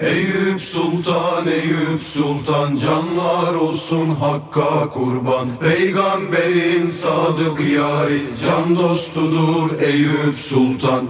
Eyüp Sultan, Eyüp Sultan Canlar olsun Hakk'a kurban. Peygamberin sadık yari Can dostudur Eyüp Sultan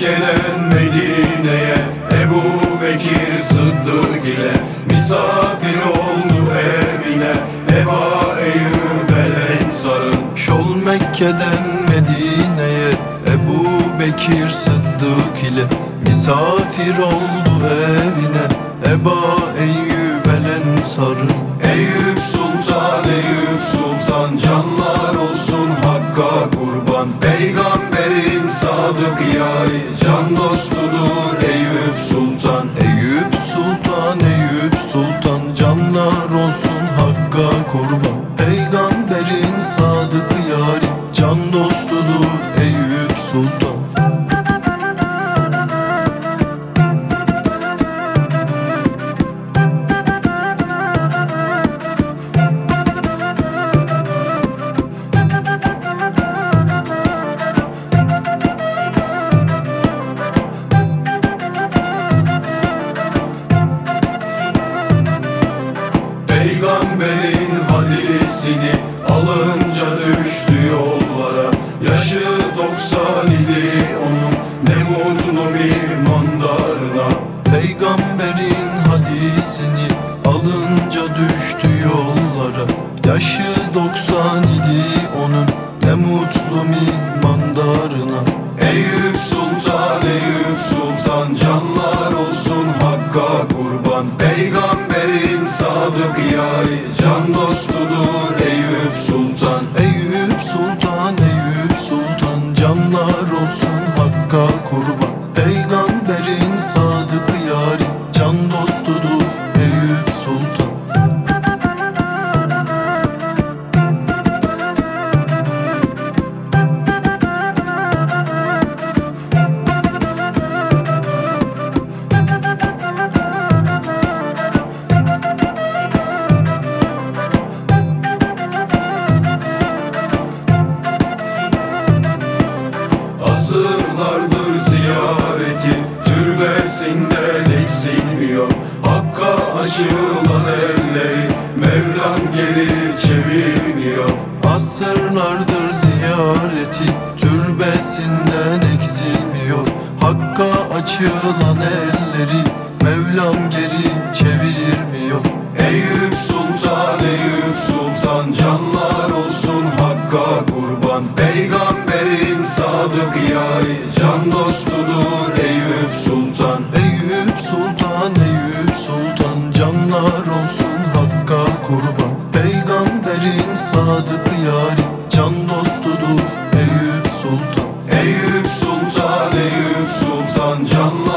Mekke'den Medine'ye Ebu Bekir Sıddık ile Misafir oldu evine. Eba Eyyub el Ensar'ın Şol Mekke'den Medine'ye Ebu Bekir Sıddık ile Misafir oldu evine. Eba Eyyub el Ensar'ın Eyüp Sultan, Eyüp Sultan Canlar olsun Hakk'a kurban. Peygamberin sadık yari Can dostudur Eyüp Sultan. Eyüp Sultan, Eyüp Sultan Canlar olsun Hakk'a kurban. Peygamberin sadık yari Can dostudur Eyüp Sultan Peygamberin hadisini alınca düştü yollara. Yaşı 90 idi onun ne mutlu mimandarına. Peygamberin hadisini alınca düştü yollara. Yaşı 90 idi onun ne mutlu mimandarına sadık yari Can dostudur Eyüp Sultan. Eyüp Sultan, Eyüp Sultan Canlar olsun Hakk'a kurban Asırlardır ziyareti. Türbesinden eksilmiyor Hakka aşılan elleri Mevlam geri çevirmiyor. Asırlardır ziyareti. Türbesinden eksilmiyor. Hakka açılan elleri Mevlam geri dostudur Eyüp Sultan. Eyüp Sultan, Eyüp Sultan Canlar olsun Hakka kurban. Peygamberin sadık yari Can dostudur Eyüp Sultan. Eyüp Sultan, Eyüp Sultan Canlar